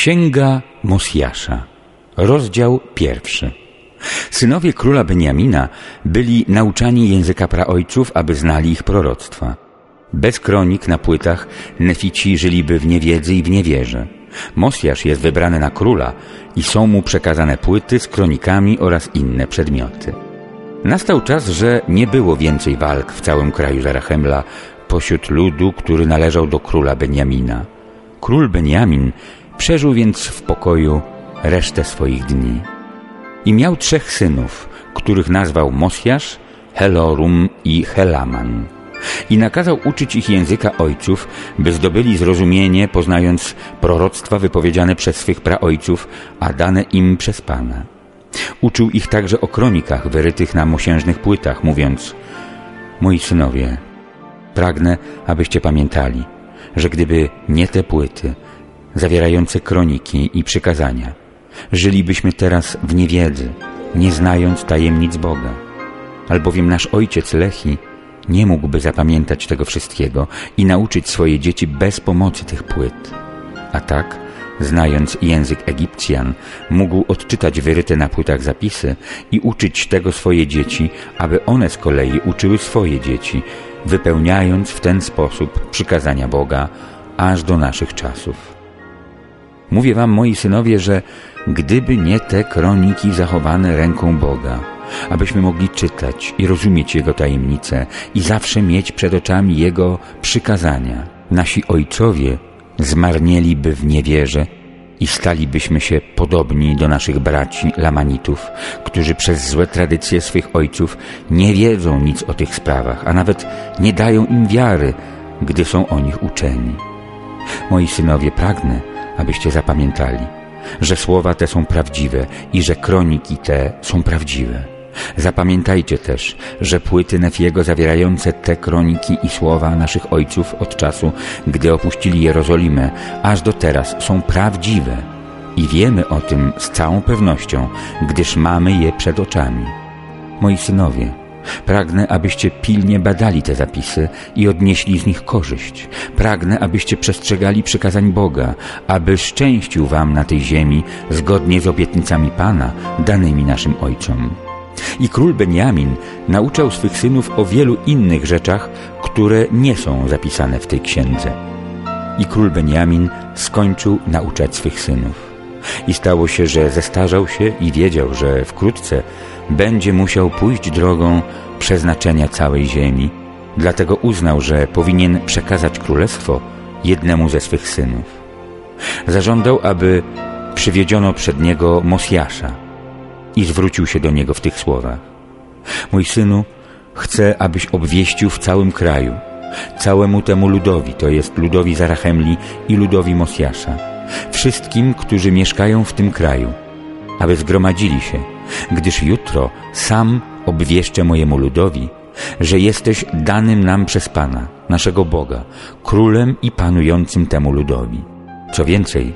Księga Mosjasza, rozdział pierwszy. Synowie króla Beniamina byli nauczani języka praojców, aby znali ich proroctwa. Bez kronik na płytach nefici żyliby w niewiedzy i w niewierze. Mosjasz jest wybrany na króla i są mu przekazane płyty z kronikami oraz inne przedmioty. Nastał czas, że nie było więcej walk w całym kraju Zarachemla pośród ludu, który należał do króla Beniamina. Król Beniamin przeżył więc w pokoju resztę swoich dni. I miał trzech synów, których nazwał Mosjasz, Helorum i Helaman. I nakazał uczyć ich języka ojców, by zdobyli zrozumienie, poznając proroctwa wypowiedziane przez swych praojców, a dane im przez Pana. Uczył ich także o kronikach wyrytych na mosiężnych płytach, mówiąc Moi synowie, pragnę, abyście pamiętali, że gdyby nie te płyty, zawierające kroniki i przykazania, żylibyśmy teraz w niewiedzy, nie znając tajemnic Boga. Albowiem nasz ojciec Lechi nie mógłby zapamiętać tego wszystkiego i nauczyć swoje dzieci bez pomocy tych płyt. A tak, znając język Egipcjan, mógł odczytać wyryte na płytach zapisy i uczyć tego swoje dzieci, aby one z kolei uczyły swoje dzieci, wypełniając w ten sposób przykazania Boga aż do naszych czasów. Mówię wam, moi synowie, że gdyby nie te kroniki zachowane ręką Boga, abyśmy mogli czytać i rozumieć Jego tajemnice i zawsze mieć przed oczami Jego przykazania, nasi ojcowie zmarnieliby w niewierze i stalibyśmy się podobni do naszych braci Lamanitów, którzy przez złe tradycje swych ojców nie wiedzą nic o tych sprawach, a nawet nie dają im wiary, gdy są o nich uczeni. Moi synowie, pragnę, abyście zapamiętali, że słowa te są prawdziwe i że kroniki te są prawdziwe. Zapamiętajcie też, że płyty Nefiego zawierające te kroniki i słowa naszych ojców od czasu, gdy opuścili Jerozolimę, aż do teraz są prawdziwe i wiemy o tym z całą pewnością, gdyż mamy je przed oczami. Moi synowie, Pragnę, abyście pilnie badali te zapisy i odnieśli z nich korzyść. Pragnę, abyście przestrzegali przykazań Boga, aby szczęścił wam na tej ziemi zgodnie z obietnicami Pana danymi naszym ojcom. I król Benjamin nauczał swych synów o wielu innych rzeczach, które nie są zapisane w tej księdze. I król Benjamin skończył nauczać swych synów. I stało się, że zestarzał się i wiedział, że wkrótce będzie musiał pójść drogą przeznaczenia całej ziemi. Dlatego uznał, że powinien przekazać królestwo jednemu ze swych synów. Zażądał, aby przywiedziono przed niego Mosjasza i zwrócił się do niego w tych słowach. Mój synu, chcę, abyś obwieścił w całym kraju, całemu temu ludowi, to jest ludowi Zarachemli i ludowi Mosjasza, wszystkim, którzy mieszkają w tym kraju, aby zgromadzili się, gdyż jutro sam obwieszczę mojemu ludowi, że jesteś danym nam przez Pana, naszego Boga, królem i panującym temu ludowi. Co więcej,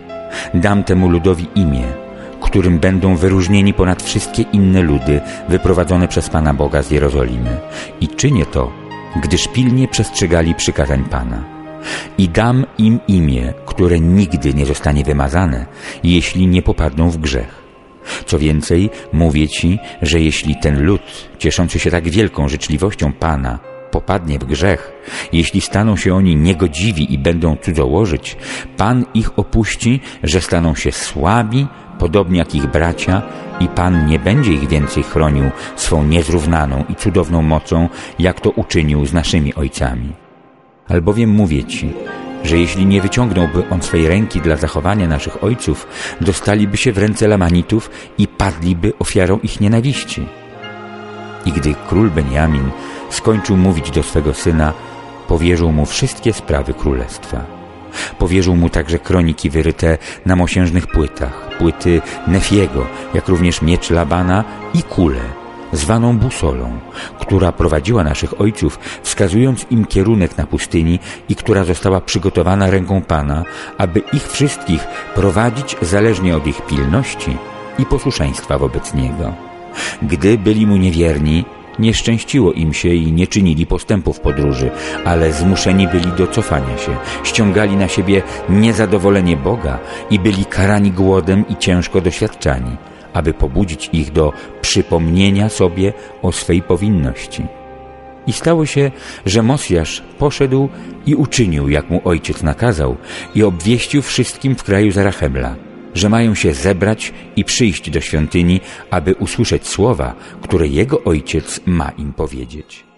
dam temu ludowi imię, którym będą wyróżnieni ponad wszystkie inne ludy wyprowadzone przez Pana Boga z Jerozolimy. I czynię to, gdyż pilnie przestrzegali przykazań Pana. I dam im imię, które nigdy nie zostanie wymazane, jeśli nie popadną w grzech. Co więcej, mówię Ci, że jeśli ten lud, cieszący się tak wielką życzliwością Pana, popadnie w grzech, jeśli staną się oni niegodziwi i będą cudzołożyć, Pan ich opuści, że staną się słabi, podobnie jak ich bracia, i Pan nie będzie ich więcej chronił swą niezrównaną i cudowną mocą, jak to uczynił z naszymi ojcami. Albowiem mówię Ci, że jeśli nie wyciągnąłby on swej ręki dla zachowania naszych ojców, dostaliby się w ręce Lamanitów i padliby ofiarą ich nienawiści. I gdy król Benjamin skończył mówić do swego syna, powierzył mu wszystkie sprawy królestwa. Powierzył mu także kroniki wyryte na mosiężnych płytach, płyty Nefiego, jak również miecz Labana i kule, zwaną busolą, która prowadziła naszych ojców, wskazując im kierunek na pustyni i która została przygotowana ręką Pana, aby ich wszystkich prowadzić zależnie od ich pilności i posłuszeństwa wobec Niego. Gdy byli mu niewierni, Nie szczęściło im się i nie czynili postępów podróży, ale zmuszeni byli do cofania się, ściągali na siebie niezadowolenie Boga i byli karani głodem i ciężko doświadczani, aby pobudzić ich do przypomnienia sobie o swej powinności. I stało się, że Mosjasz poszedł i uczynił, jak mu ojciec nakazał, i obwieścił wszystkim w kraju Zarachemla, że mają się zebrać i przyjść do świątyni, aby usłyszeć słowa, które jego ojciec ma im powiedzieć.